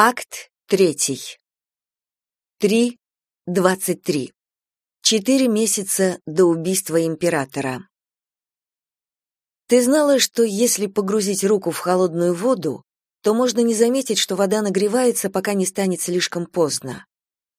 Акт третий. Три двадцать три. Четыре месяца до убийства императора. Ты знала, что если погрузить руку в холодную воду, то можно не заметить, что вода нагревается, пока не станет слишком поздно.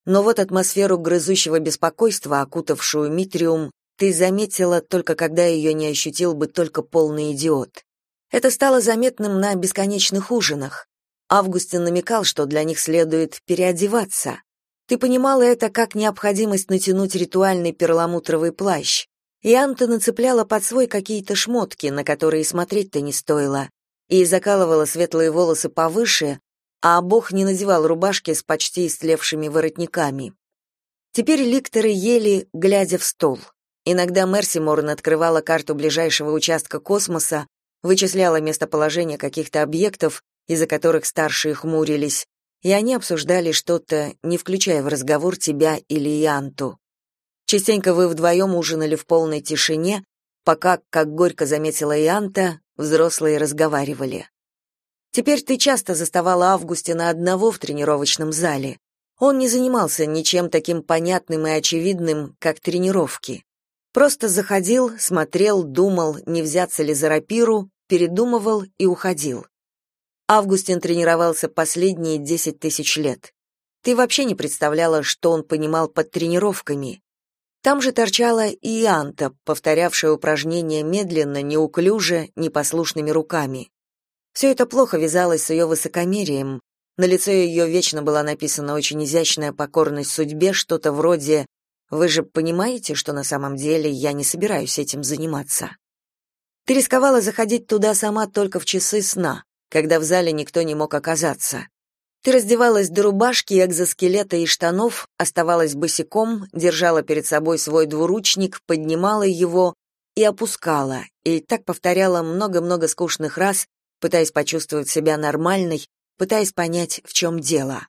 Но вот атмосферу грызущего беспокойства, окутавшую Митриум, ты заметила только когда ее не ощутил бы только полный идиот. Это стало заметным на бесконечных ужинах. Августин намекал, что для них следует переодеваться. Ты понимала это как необходимость натянуть ритуальный перламутровый плащ. И Анта нацепляла под свой какие-то шмотки, на которые смотреть-то не стоило, и закалывала светлые волосы повыше, а Бог не надевал рубашки с почти истлевшими воротниками. Теперь ликторы ели, глядя в стол. Иногда Мерси Морн открывала карту ближайшего участка космоса, вычисляла местоположение каких-то объектов из-за которых старшие хмурились, и они обсуждали что-то, не включая в разговор тебя или Янту. Частенько вы вдвоем ужинали в полной тишине, пока, как горько заметила Янта, взрослые разговаривали. Теперь ты часто заставала Августина одного в тренировочном зале. Он не занимался ничем таким понятным и очевидным, как тренировки. Просто заходил, смотрел, думал, не взяться ли за рапиру, передумывал и уходил. Августин тренировался последние десять тысяч лет. Ты вообще не представляла, что он понимал под тренировками. Там же торчала и Анта, повторявшая упражнения медленно, неуклюже, непослушными руками. Все это плохо вязалось с ее высокомерием. На лице ее вечно была написана очень изящная покорность судьбе, что-то вроде «Вы же понимаете, что на самом деле я не собираюсь этим заниматься». Ты рисковала заходить туда сама только в часы сна когда в зале никто не мог оказаться. Ты раздевалась до рубашки, экзоскелета и штанов, оставалась босиком, держала перед собой свой двуручник, поднимала его и опускала, и так повторяла много-много скучных раз, пытаясь почувствовать себя нормальной, пытаясь понять, в чем дело.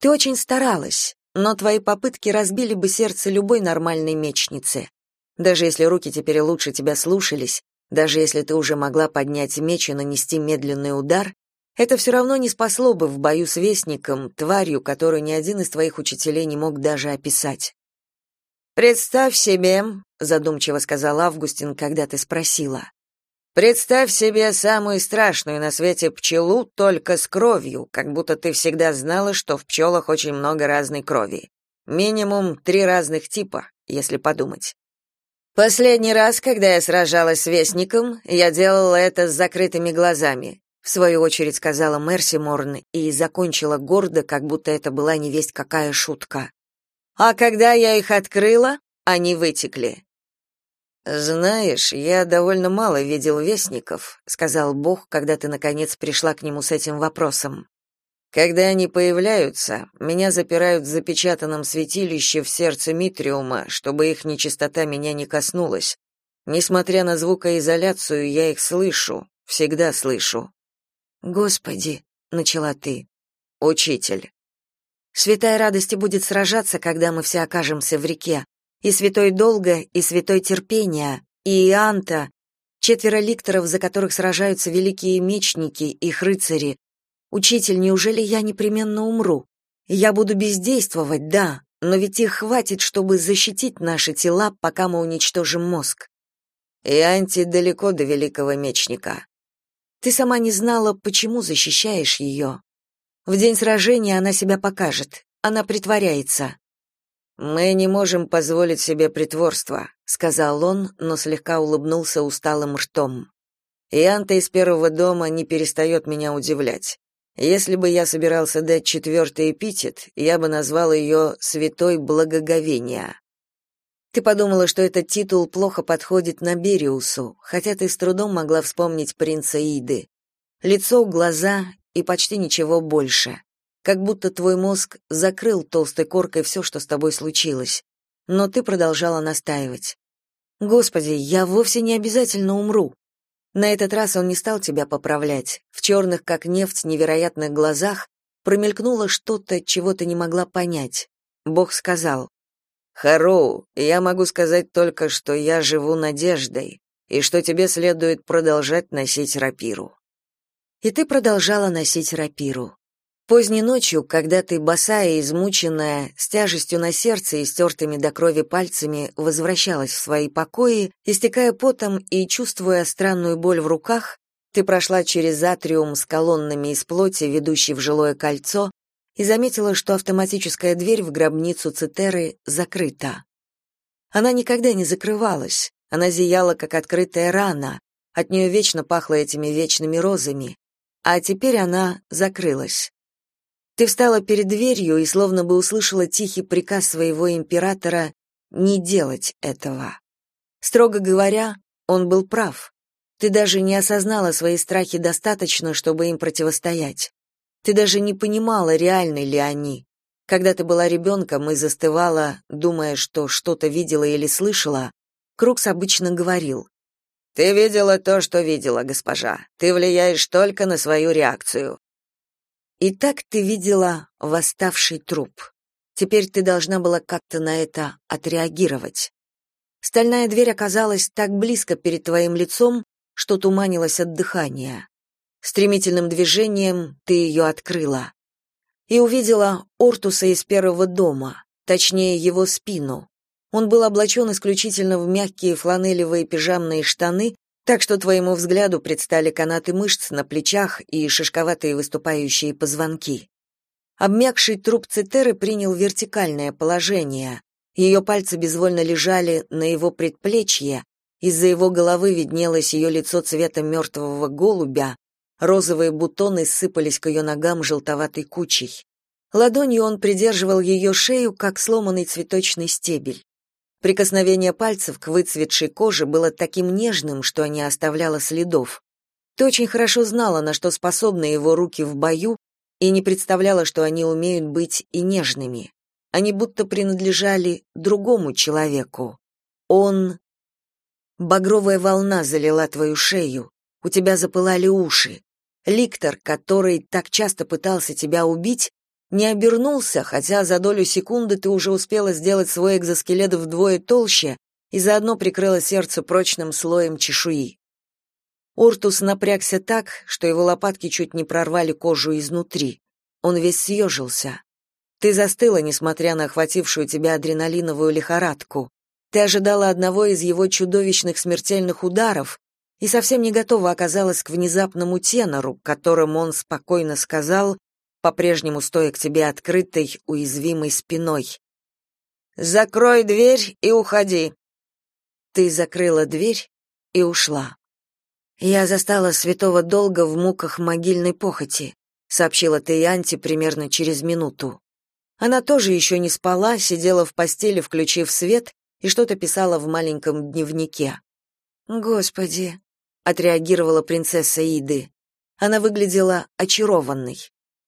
Ты очень старалась, но твои попытки разбили бы сердце любой нормальной мечницы. Даже если руки теперь лучше тебя слушались, даже если ты уже могла поднять меч и нанести медленный удар, это все равно не спасло бы в бою с вестником, тварью, которую ни один из твоих учителей не мог даже описать. Представь себе, задумчиво сказал Августин, когда ты спросила. Представь себе самую страшную на свете пчелу только с кровью, как будто ты всегда знала, что в пчелах очень много разной крови. Минимум три разных типа, если подумать. Последний раз, когда я сражалась с вестником, я делала это с закрытыми глазами, в свою очередь сказала Мерси Морн и закончила гордо, как будто это была невесть какая шутка. А когда я их открыла, они вытекли. Знаешь, я довольно мало видел вестников, сказал Бог, когда ты наконец пришла к нему с этим вопросом. Когда они появляются, меня запирают в запечатанном святилище в сердце Митриума, чтобы их нечистота меня не коснулась. Несмотря на звукоизоляцию, я их слышу, всегда слышу. Господи, начала ты. Учитель. Святая радости будет сражаться, когда мы все окажемся в реке. И святой долга, и святой терпения, и Ианта, четверо ликторов, за которых сражаются великие мечники, их рыцари, Учитель, неужели я непременно умру? Я буду бездействовать, да, но ведь их хватит, чтобы защитить наши тела, пока мы уничтожим мозг. И Анти далеко до великого мечника. Ты сама не знала, почему защищаешь ее. В день сражения она себя покажет. Она притворяется. Мы не можем позволить себе притворства, сказал он, но слегка улыбнулся усталым ртом. И Анта из первого дома не перестает меня удивлять. Если бы я собирался дать четвертый эпитет, я бы назвал ее «Святой Благоговения». Ты подумала, что этот титул плохо подходит на Бериусу, хотя ты с трудом могла вспомнить принца Иды. Лицо, глаза и почти ничего больше. Как будто твой мозг закрыл толстой коркой все, что с тобой случилось. Но ты продолжала настаивать. Господи, я вовсе не обязательно умру. На этот раз он не стал тебя поправлять. В черных, как нефть, невероятных глазах промелькнуло что-то, чего ты не могла понять. Бог сказал, «Хароу, я могу сказать только, что я живу надеждой, и что тебе следует продолжать носить рапиру». И ты продолжала носить рапиру. Поздней ночью, когда ты босая и измученная, с тяжестью на сердце и стертыми до крови пальцами возвращалась в свои покои, истекая потом и чувствуя странную боль в руках, ты прошла через атриум с колоннами из плоти, ведущей в жилое кольцо, и заметила, что автоматическая дверь в гробницу Цитеры закрыта. Она никогда не закрывалась, она зияла, как открытая рана, от нее вечно пахло этими вечными розами, а теперь она закрылась. Ты встала перед дверью и словно бы услышала тихий приказ своего императора не делать этого. Строго говоря, он был прав. Ты даже не осознала свои страхи достаточно, чтобы им противостоять. Ты даже не понимала, реальны ли они. Когда ты была ребенком и застывала, думая, что что-то видела или слышала, Крукс обычно говорил: "Ты видела то, что видела, госпожа. Ты влияешь только на свою реакцию. И так ты видела восставший труп. Теперь ты должна была как-то на это отреагировать. Стальная дверь оказалась так близко перед твоим лицом, что туманилась от дыхания. Стремительным движением ты ее открыла и увидела Ортуса из первого дома, точнее его спину. Он был облачен исключительно в мягкие фланелевые пижамные штаны так что твоему взгляду предстали канаты мышц на плечах и шишковатые выступающие позвонки. Обмякший труп Цитеры принял вертикальное положение. Ее пальцы безвольно лежали на его предплечье, из-за его головы виднелось ее лицо цвета мертвого голубя, розовые бутоны сыпались к ее ногам желтоватой кучей. Ладонью он придерживал ее шею, как сломанный цветочный стебель. Прикосновение пальцев к выцветшей коже было таким нежным, что не оставляло следов. Ты очень хорошо знала, на что способны его руки в бою, и не представляла, что они умеют быть и нежными. Они будто принадлежали другому человеку. Он... Багровая волна залила твою шею, у тебя запылали уши. Ликтор, который так часто пытался тебя убить, не обернулся, хотя за долю секунды ты уже успела сделать свой экзоскелет вдвое толще и заодно прикрыла сердце прочным слоем чешуи. Ортус напрягся так, что его лопатки чуть не прорвали кожу изнутри. Он весь съежился. Ты застыла, несмотря на охватившую тебя адреналиновую лихорадку. Ты ожидала одного из его чудовищных смертельных ударов и совсем не готова оказалась к внезапному тенору, которому он спокойно сказал по-прежнему стоя к тебе открытой, уязвимой спиной. «Закрой дверь и уходи!» Ты закрыла дверь и ушла. «Я застала святого долга в муках могильной похоти», сообщила ты примерно через минуту. Она тоже еще не спала, сидела в постели, включив свет, и что-то писала в маленьком дневнике. «Господи!» — отреагировала принцесса Иды. Она выглядела очарованной.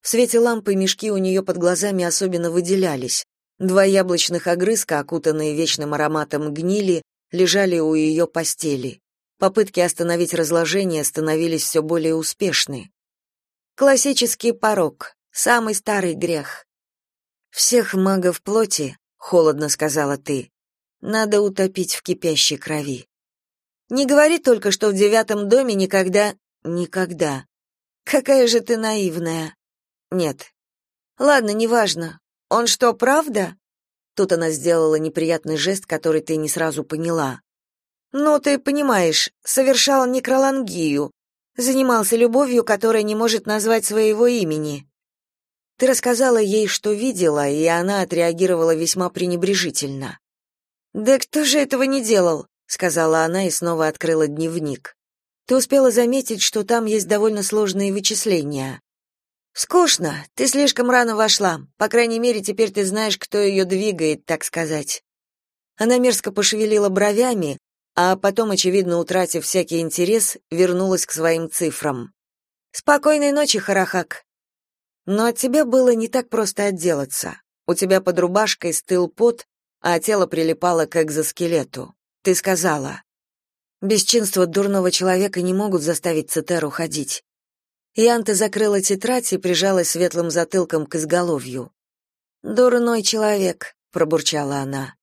В свете лампы мешки у нее под глазами особенно выделялись. Два яблочных огрызка, окутанные вечным ароматом гнили, лежали у ее постели. Попытки остановить разложение становились все более успешны. Классический порок, самый старый грех. Всех магов плоти, холодно сказала ты, надо утопить в кипящей крови. Не говори только, что в девятом доме никогда... Никогда. Какая же ты наивная. Нет. Ладно, неважно. Он что, правда? Тут она сделала неприятный жест, который ты не сразу поняла. Ну, ты понимаешь, совершал некролангию, занимался любовью, которая не может назвать своего имени. Ты рассказала ей, что видела, и она отреагировала весьма пренебрежительно. Да кто же этого не делал, сказала она и снова открыла дневник. Ты успела заметить, что там есть довольно сложные вычисления. Скучно. Ты слишком рано вошла. По крайней мере, теперь ты знаешь, кто ее двигает, так сказать. Она мерзко пошевелила бровями, а потом, очевидно, утратив всякий интерес, вернулась к своим цифрам. Спокойной ночи, Харахак. Но от тебя было не так просто отделаться. У тебя под рубашкой стыл пот, а тело прилипало к экзоскелету. Ты сказала: "Бесчинства дурного человека не могут заставить Цитеру ходить. Янта закрыла тетрадь и прижалась светлым затылком к изголовью. «Дурной человек», — пробурчала она.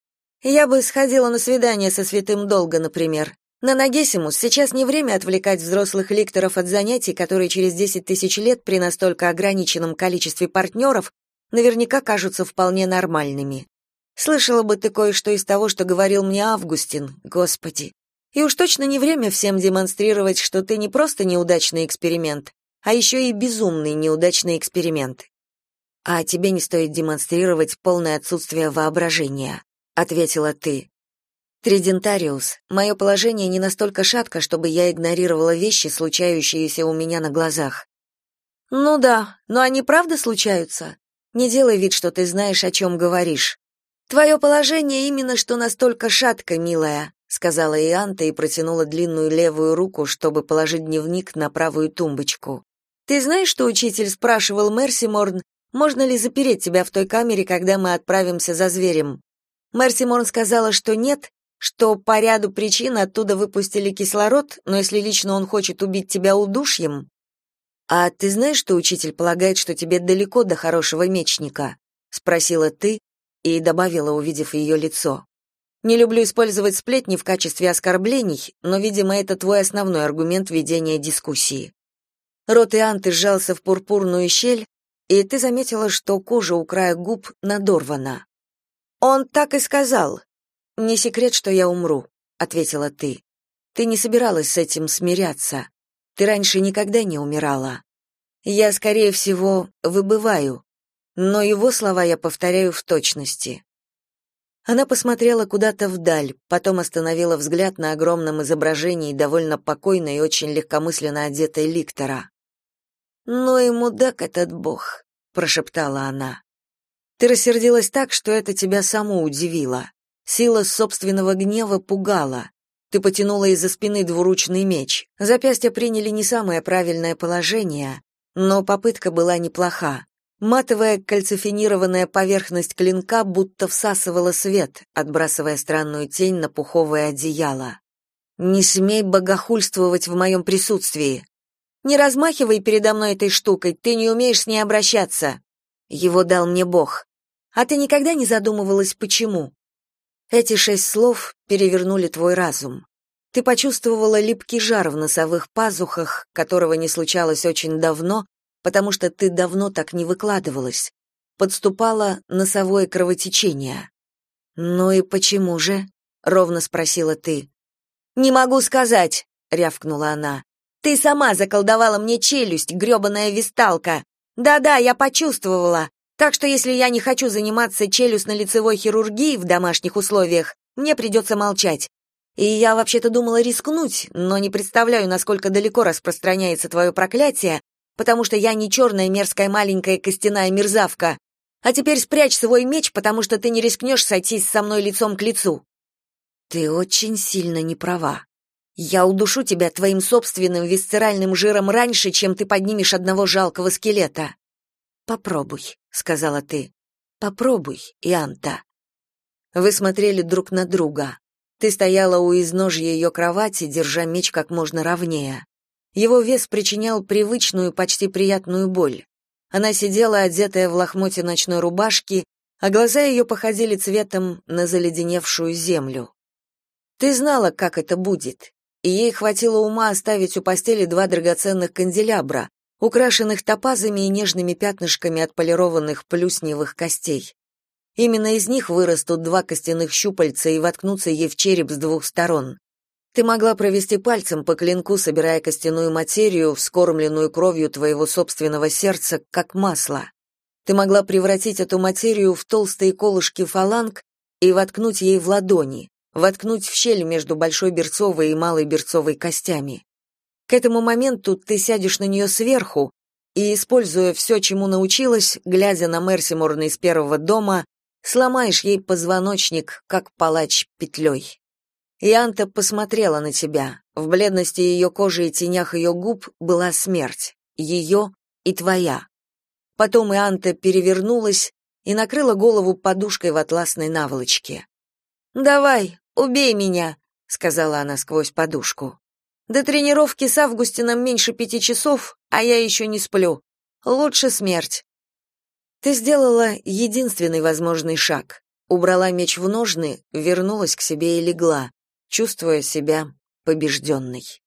«Я бы сходила на свидание со святым долго, например. Нанагесимус, сейчас не время отвлекать взрослых ликторов от занятий, которые через 10 тысяч лет при настолько ограниченном количестве партнеров наверняка кажутся вполне нормальными. Слышала бы ты кое-что из того, что говорил мне Августин, господи. И уж точно не время всем демонстрировать, что ты не просто неудачный эксперимент, а еще и безумный неудачный эксперимент. А тебе не стоит демонстрировать полное отсутствие воображения, ответила ты. Тридентариус, мое положение не настолько шатко, чтобы я игнорировала вещи, случающиеся у меня на глазах. Ну да, но они правда случаются? Не делай вид, что ты знаешь, о чем говоришь. Твое положение именно что настолько шатко, милая, сказала Ианта и протянула длинную левую руку, чтобы положить дневник на правую тумбочку. Ты знаешь, что учитель спрашивал Мерси Морн, можно ли запереть тебя в той камере, когда мы отправимся за зверем? Мерси Морн сказала, что нет, что по ряду причин оттуда выпустили кислород, но если лично он хочет убить тебя удушьем... А ты знаешь, что учитель полагает, что тебе далеко до хорошего мечника? спросила ты и добавила, увидев ее лицо. Не люблю использовать сплетни в качестве оскорблений, но, видимо, это твой основной аргумент ведения дискуссии. Рот Ианты сжался в пурпурную щель, и ты заметила, что кожа у края губ надорвана. Он так и сказал. «Не секрет, что я умру», — ответила ты. «Ты не собиралась с этим смиряться. Ты раньше никогда не умирала. Я, скорее всего, выбываю, но его слова я повторяю в точности». Она посмотрела куда-то вдаль, потом остановила взгляд на огромном изображении довольно покойной и очень легкомысленно одетой ликтора. «Ну и мудак этот бог», — прошептала она. «Ты рассердилась так, что это тебя само удивило. Сила собственного гнева пугала. Ты потянула из-за спины двуручный меч. Запястья приняли не самое правильное положение, но попытка была неплоха. Матовая кальцифинированная поверхность клинка будто всасывала свет, отбрасывая странную тень на пуховое одеяло. «Не смей богохульствовать в моем присутствии!» «Не размахивай передо мной этой штукой, ты не умеешь с ней обращаться!» Его дал мне Бог. А ты никогда не задумывалась, почему? Эти шесть слов перевернули твой разум. Ты почувствовала липкий жар в носовых пазухах, которого не случалось очень давно, потому что ты давно так не выкладывалась. Подступало носовое кровотечение. «Ну и почему же?» — ровно спросила ты. «Не могу сказать», — рявкнула она. «Ты сама заколдовала мне челюсть, грёбаная висталка. Да-да, я почувствовала. Так что если я не хочу заниматься челюстно-лицевой хирургией в домашних условиях, мне придется молчать. И я вообще-то думала рискнуть, но не представляю, насколько далеко распространяется твое проклятие, потому что я не черная мерзкая маленькая костяная мерзавка. А теперь спрячь свой меч, потому что ты не рискнешь сойтись со мной лицом к лицу. Ты очень сильно не права. Я удушу тебя твоим собственным висцеральным жиром раньше, чем ты поднимешь одного жалкого скелета. Попробуй, сказала ты. Попробуй, Ианта. Вы смотрели друг на друга. Ты стояла у изножья ее кровати, держа меч как можно ровнее. Его вес причинял привычную, почти приятную боль. Она сидела, одетая в лохмотье ночной рубашки, а глаза ее походили цветом на заледеневшую землю. Ты знала, как это будет, и ей хватило ума оставить у постели два драгоценных канделябра, украшенных топазами и нежными пятнышками отполированных плюсневых костей. Именно из них вырастут два костяных щупальца и воткнутся ей в череп с двух сторон. Ты могла провести пальцем по клинку, собирая костяную материю, вскормленную кровью твоего собственного сердца, как масло. Ты могла превратить эту материю в толстые колышки фаланг и воткнуть ей в ладони, воткнуть в щель между большой берцовой и малой берцовой костями. К этому моменту ты сядешь на нее сверху и, используя все, чему научилась, глядя на Мерсиморна из первого дома, сломаешь ей позвоночник, как палач петлей. И Анта посмотрела на тебя. В бледности ее кожи и тенях ее губ была смерть. Ее и твоя. Потом Ианта перевернулась и накрыла голову подушкой в атласной наволочке. «Давай, убей меня», — сказала она сквозь подушку. «До тренировки с Августином меньше пяти часов, а я еще не сплю. Лучше смерть». Ты сделала единственный возможный шаг. Убрала меч в ножны, вернулась к себе и легла, чувствуя себя побежденный.